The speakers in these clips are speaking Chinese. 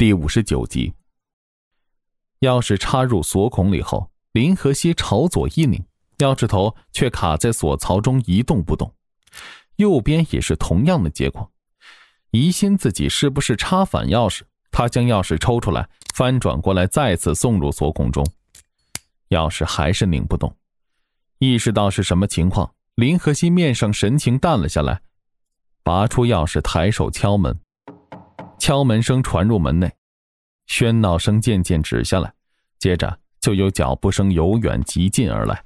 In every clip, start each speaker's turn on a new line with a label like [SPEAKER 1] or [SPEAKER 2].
[SPEAKER 1] 第五十九集。钥匙插入锁孔里后，林和熙朝左一拧，钥匙头却卡在锁槽中一动不动。右边也是同样的结果。疑心自己是不是插反钥匙，他将钥匙抽出来，翻转过来，再次送入锁孔中，钥匙还是拧不动。意识到是什么情况，林和熙面上神情淡了下来，拔出钥匙，抬手敲门。敲门声传入门内，喧闹声渐渐止下来，接着就有脚步声由远及近而来。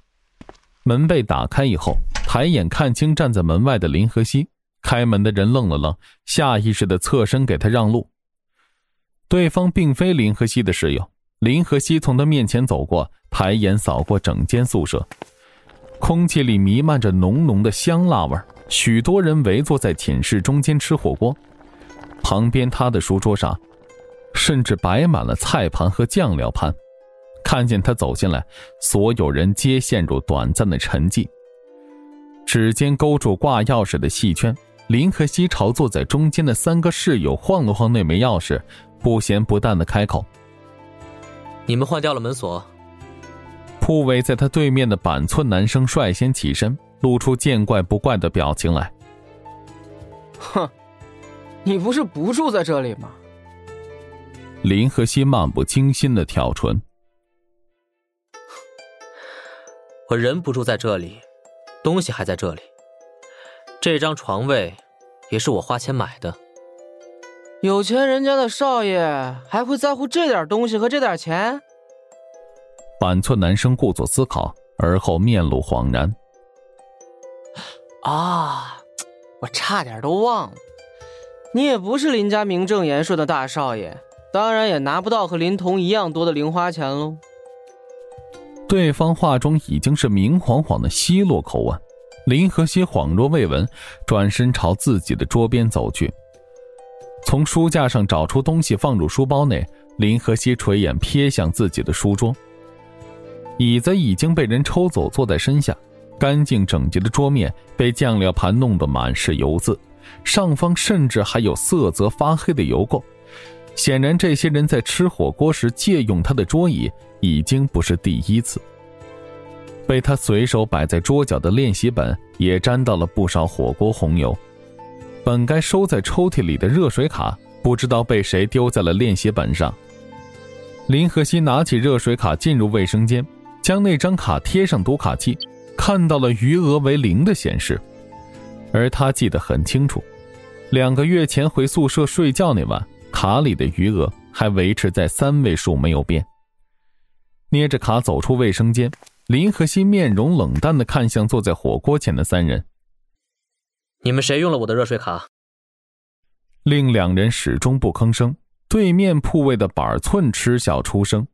[SPEAKER 1] 门被打开以后，抬眼看清站在门外的林和熙。开门的人愣了愣，下意识的侧身给他让路。对方并非林和熙的室友。林和熙从他面前走过，抬眼扫过整间宿舍，空气里弥漫着浓浓的香辣味许多人围坐在寝室中间吃火锅，旁边他的书桌上，甚至摆满了菜盘和酱料盘。看见他走进来，所有人皆陷入短暂的沉寂。指尖勾住挂钥匙的细圈。林和熙朝坐在中间的三个室友晃了晃那枚钥匙，不咸不淡的开口：“
[SPEAKER 2] 你们换掉了门锁。”
[SPEAKER 1] 铺位在他对面的板寸男生率先起身，露出见怪不怪的表情来：“
[SPEAKER 3] 哼，你不是不住在这里吗？”
[SPEAKER 1] 林和熙漫不经心的挑唇：“
[SPEAKER 2] 我人不住在这里，东西还在这里。”这张床位，也是我花钱买的。
[SPEAKER 3] 有钱人家的少爷还会在乎这点东西和这点钱？
[SPEAKER 1] 板寸男生故作思考，而后面露恍然。
[SPEAKER 3] 啊，我差点都忘了，你也不是林家名正言顺的大少爷，当然也拿不到和林童一样多的零花钱喽。
[SPEAKER 1] 对方话中已经是明晃晃的奚落口吻。林和熙恍若未闻，转身朝自己的桌边走去，从书架上找出东西放入书包内。林和熙垂眼瞥向自己的书桌，椅子已经被人抽走，坐在身下，干净整洁的桌面被酱料盘弄得满是油渍，上方甚至还有色泽发黑的油垢。显然，这些人在吃火锅时借用他的桌椅已经不是第一次。被他随手摆在桌角的练习本也沾到了不少火锅红油，本该收在抽屉里的热水卡不知道被谁丢在了练习本上。林和熙拿起热水卡进入卫生间，将那张卡贴上读卡器，看到了余额为零的显示，而他记得很清楚，两个月前回宿舍睡觉那晚，卡里的余额还维持在三位数没有变。捏着卡走出卫生间。林和熙面容冷淡的看向坐在火锅前的三人：“
[SPEAKER 2] 你们谁用了我的热水卡？”
[SPEAKER 1] 另两人始终不吭声。对面铺位的板寸嗤笑出声：“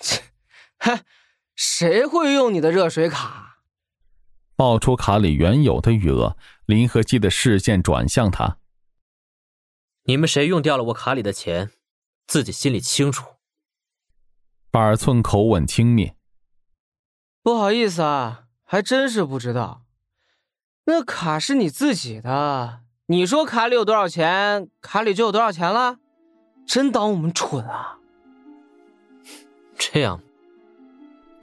[SPEAKER 3] 切，嘿，谁会用你的热水卡？”
[SPEAKER 1] 报出卡里原有的余额。林和熙的视线转向他：“
[SPEAKER 2] 你们谁用掉了我卡里的钱，自己心里清楚。”
[SPEAKER 1] 板寸口吻轻蔑。
[SPEAKER 3] 不好意思啊，还真是不知道。那卡是你自己的，你说卡里有多少钱，卡里就有多少钱了。真当我们蠢啊？
[SPEAKER 2] 这样。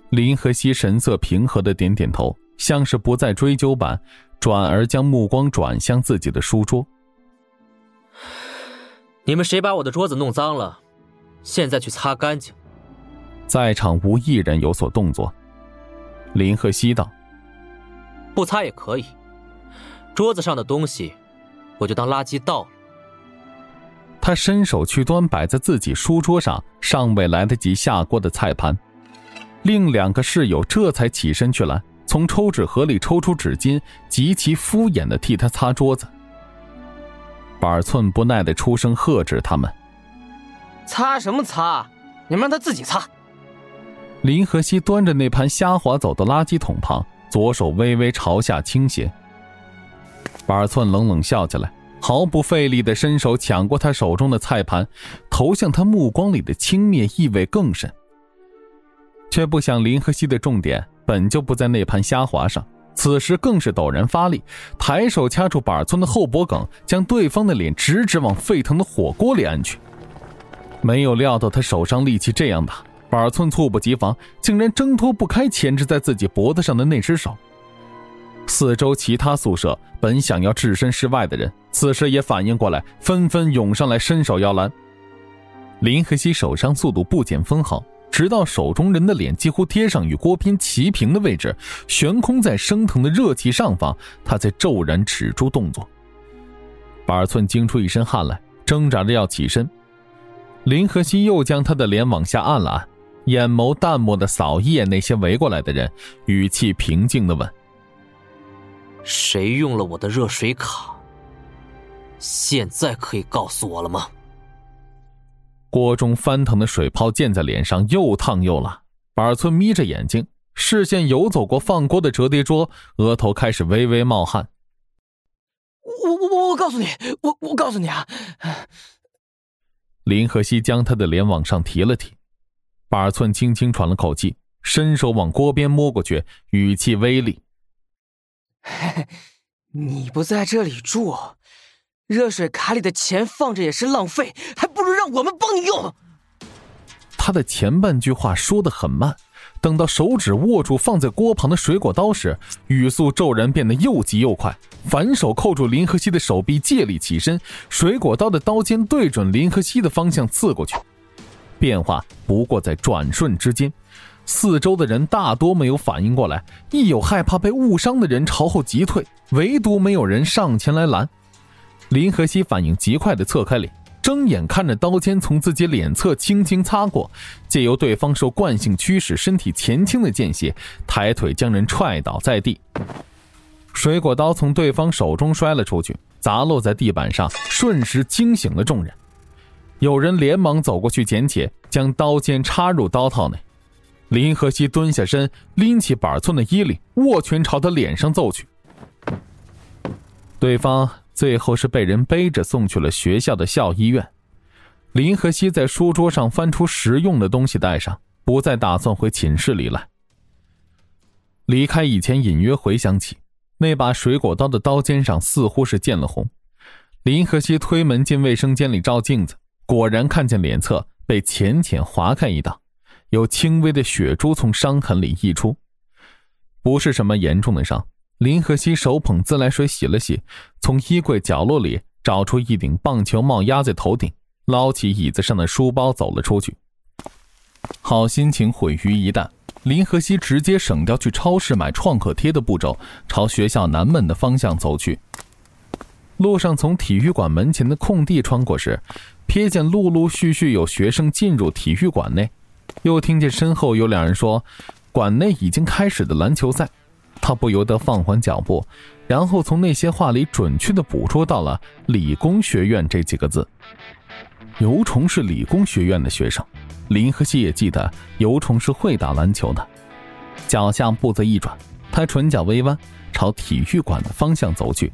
[SPEAKER 1] 林和熙神色平和的点点头，像是不再追究般，转而将目光转向自己的书桌。
[SPEAKER 2] 你们谁把我的桌子弄脏了？现在去擦干净。
[SPEAKER 1] 在场无一人有所动作。林和熙道：“
[SPEAKER 2] 不擦也可以，桌子上的东西，我就当垃圾倒了。”
[SPEAKER 1] 他伸手去端摆在自己书桌上尚未来得及下锅的菜盘，另两个室友这才起身去拦，从抽纸盒里抽出纸巾，极其敷衍的替他擦桌子。板寸不耐的出声喝止他们：“
[SPEAKER 3] 擦什么擦？你们让他自己擦。”
[SPEAKER 1] 林和熙端着那盘虾滑走到垃圾桶旁，左手微微朝下倾斜。板寸冷冷笑起来，毫不费力的伸手抢过他手中的菜盘，投向他目光里的轻蔑意味更深。却不想林和熙的重点本就不在那盘虾滑上，此时更是陡然发力，抬手掐住板寸的后脖梗，将对方的脸直直往沸腾的火锅里按去。没有料到他手上力气这样大，板寸猝不及防，竟然挣脱不开牵制在自己脖子上的那只手。四周其他宿舍本想要置身事外的人，此时也反应过来，纷纷涌上来伸手要拦。林和熙手上速度不减分毫，直到手中人的脸几乎贴上与郭斌齐平的位置，悬空在升腾的热气上方，他才骤然止住动作。板寸惊出一身汗来，挣扎着要起身。林和熙又将他的脸往下按了按，眼眸淡漠的扫一眼那些围过来的人，语气平静的问。
[SPEAKER 2] 谁用了我的热水卡？现在可以告诉我了吗？
[SPEAKER 1] 锅中翻腾的水泡溅在脸上，又烫又辣。板寸眯着眼睛，视线游走过放锅的折叠桌，额头开始微微冒汗。
[SPEAKER 3] 我我我我告诉你，我我告诉你啊！
[SPEAKER 1] 林和熙将他的脸往上提了提，板寸轻轻喘了口气，伸手往锅边摸过去，语气威厉。
[SPEAKER 3] 你不在这里住，热水卡里的钱放着也是浪费，还让我们帮你用。
[SPEAKER 1] 他的前半句话说的很慢，等到手指握住放在锅旁的水果刀时，语速骤然变得又急又快，反手扣住林和熙的手臂，借力起身，水果刀的刀尖对准林和熙的方向刺过去。变化不过在转瞬之间。四周的人大多没有反应过来，一有害怕被误伤的人朝后急退，唯独没有人上前来拦。林和熙反应极快的侧开脸，睁眼看着刀尖从自己脸侧轻轻擦过，借由对方受惯性驱使身体前倾的间隙，抬腿将人踹倒在地。水果刀从对方手中摔了出去，砸落在地板上，瞬时惊醒了众人。有人连忙走过去捡起，将刀尖插入刀套内。林和熙蹲下身，拎起板寸的衣领，握拳朝他脸上揍去。对方最后是被人背着送去了学校的校医院。林和熙在书桌上翻出实用的东西带上，不再打算回寝室里来。离开以前，隐约回想起那把水果刀的刀尖上似乎是见了红。林和熙推门进卫生间里照镜子，果然看见脸侧被浅浅划开一道。有轻微的血珠从伤痕里溢出，不是什么严重的伤。林和熙手捧自来水洗了洗，从衣柜角落里找出一顶棒球帽压在头顶，捞起椅子上的书包走了出去。好心情毁于一旦，林和熙直接省掉去超市买创可贴的步骤，朝学校南门的方向走去。路上从体育馆门前的空地穿过时，瞥见陆陆续续有学生进入体育馆内。又听见身后有两人说：“馆内已经开始的篮球赛。”他不由得放缓脚步，然后从那些话里准确的捕捉到了“理工学院”这几个字。尤虫是理工学院的学生，林和熙也记得尤虫是会打篮球的。脚下步子一转，他唇角微弯，朝体育馆的方向走去，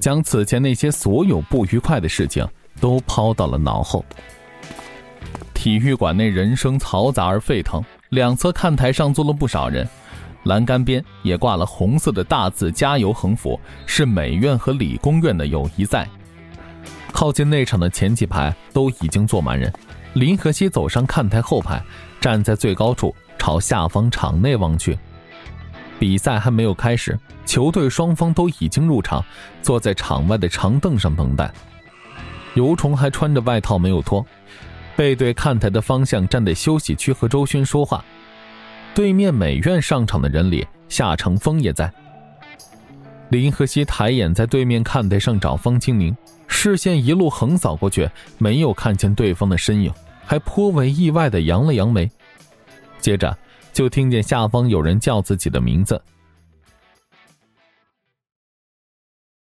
[SPEAKER 1] 将此前那些所有不愉快的事情都抛到了脑后。体育馆内人声嘈杂而沸腾，两侧看台上坐了不少人，栏杆边也挂了红色的大字“加油”横幅，是美院和理工院的友谊赛。靠近内场的前几排都已经坐满人，林和熙走上看台后排，站在最高处，朝下方场内望去。比赛还没有开始，球队双方都已经入场，坐在场外的长凳上等待。尤虫还穿着外套没有脱。背对看台的方向站在休息区和周勋说话，对面美院上场的人里，夏成风也在。林和熙抬眼在对面看台上找方清明，视线一路横扫过去，没有看见对方的身影，还颇为意外的扬了扬眉。接着就听见下方有人叫自己的名字，